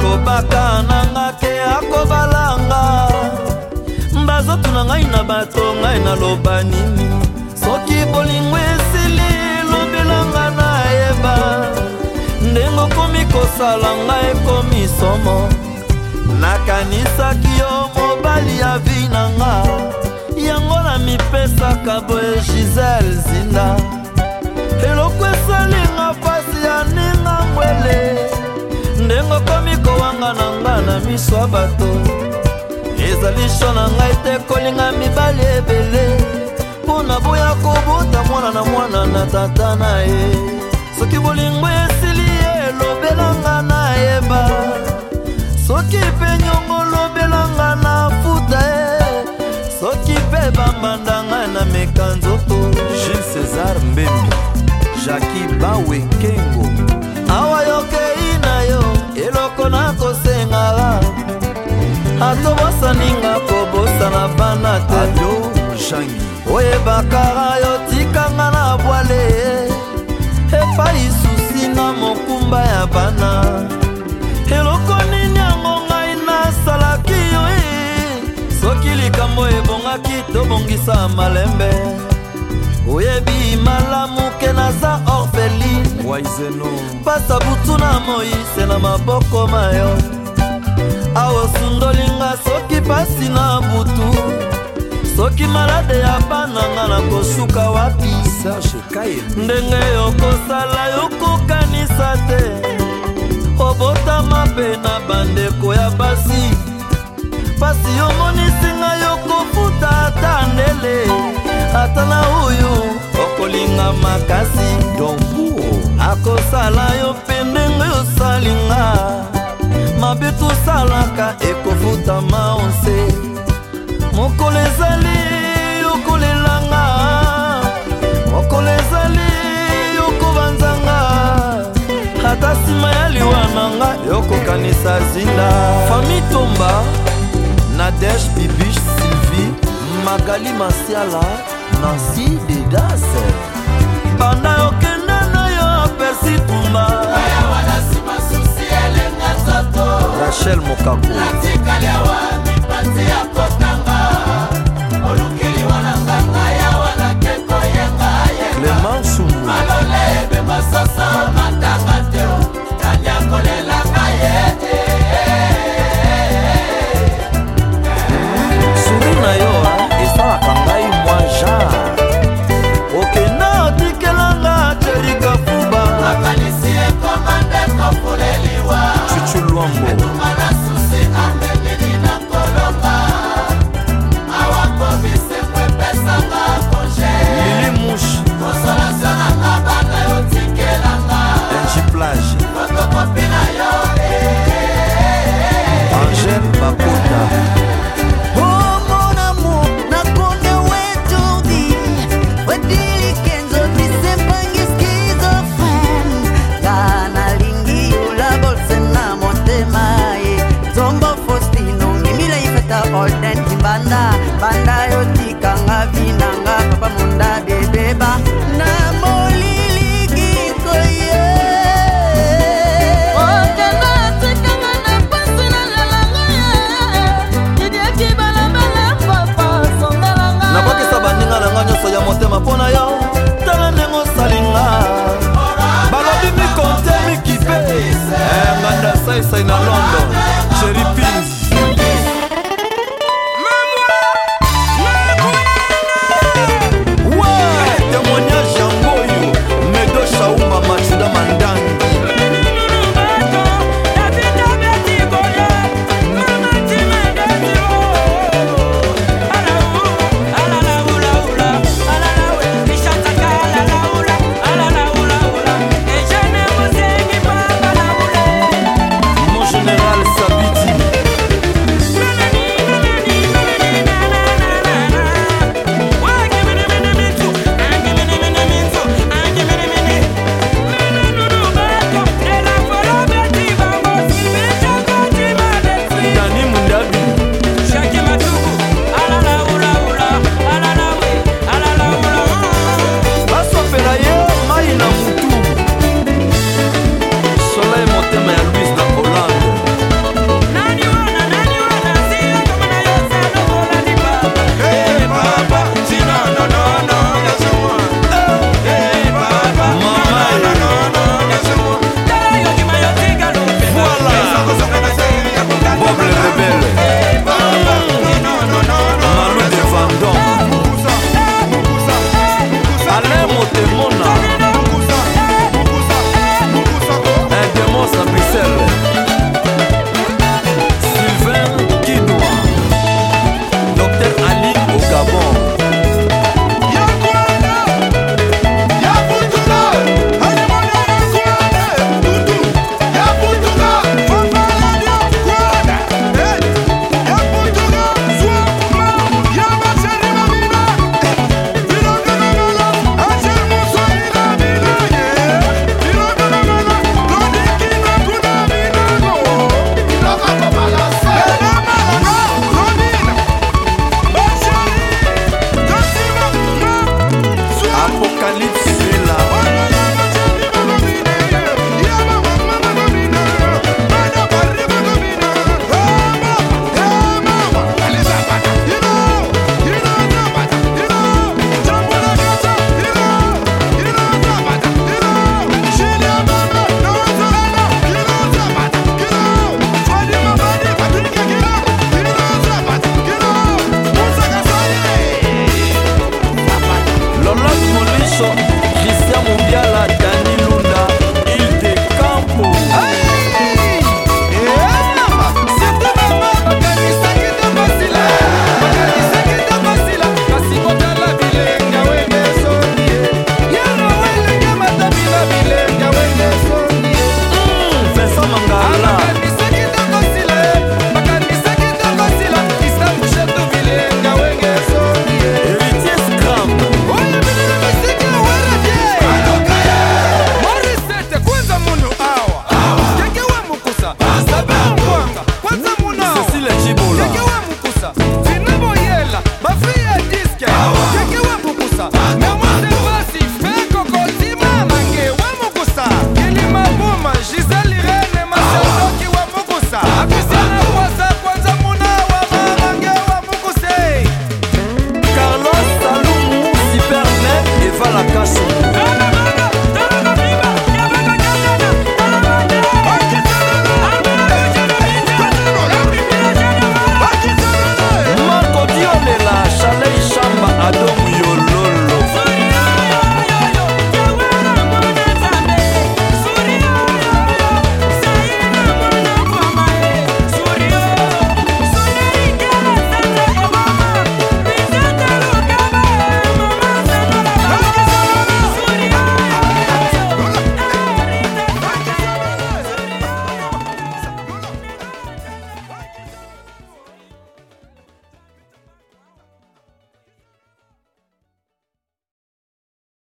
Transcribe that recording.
alobaka nanga te akobalanga bazotuna ngai na bato ngai naloba nini soki bolingo esili lobelanga nayeba ndenge okomi kosala ngai ekomi somo nakanisaki yo mobali ya vi nanga yango na mipesaka boye gisele zinda kolonga na nga na miso ya bato ezali sho na ngai te kolinga mibali ebele mpo na boya kobota mwana na mwana na tata na ye soki bolingo esili ye elobelanga nayeba soki mpe nyongo olobelanga na futa ye soki mpe bambandanga na meka nzoto jules césar mbembi jaki bawekengo awa yoke atobosaninga kobosana bana te oyebakara yotikanga na bwale epai susi na mokumba ya bana eloko nini yango ngai nasalaki yoi e? soki likambo ebongaki tobongisa malembe oyebi malamu ke naza orpheline pasa butu na moise na maboko mayo aosundolinga soki pasi na butu soki malade ya bananga na kosuka wapi ndenge yokosala yokokanisa te obotama mpe na bandeko ya basi pasi yomonisinga yokofuta ata ndele ata na oyo okolinga makasi dombu akosala yo mpe ndenge yosalinga makanisa zinda fami tomba nadege bibish sylvie magali masiala nansi dedas banda yokende na yo apesi tumba rachel mokako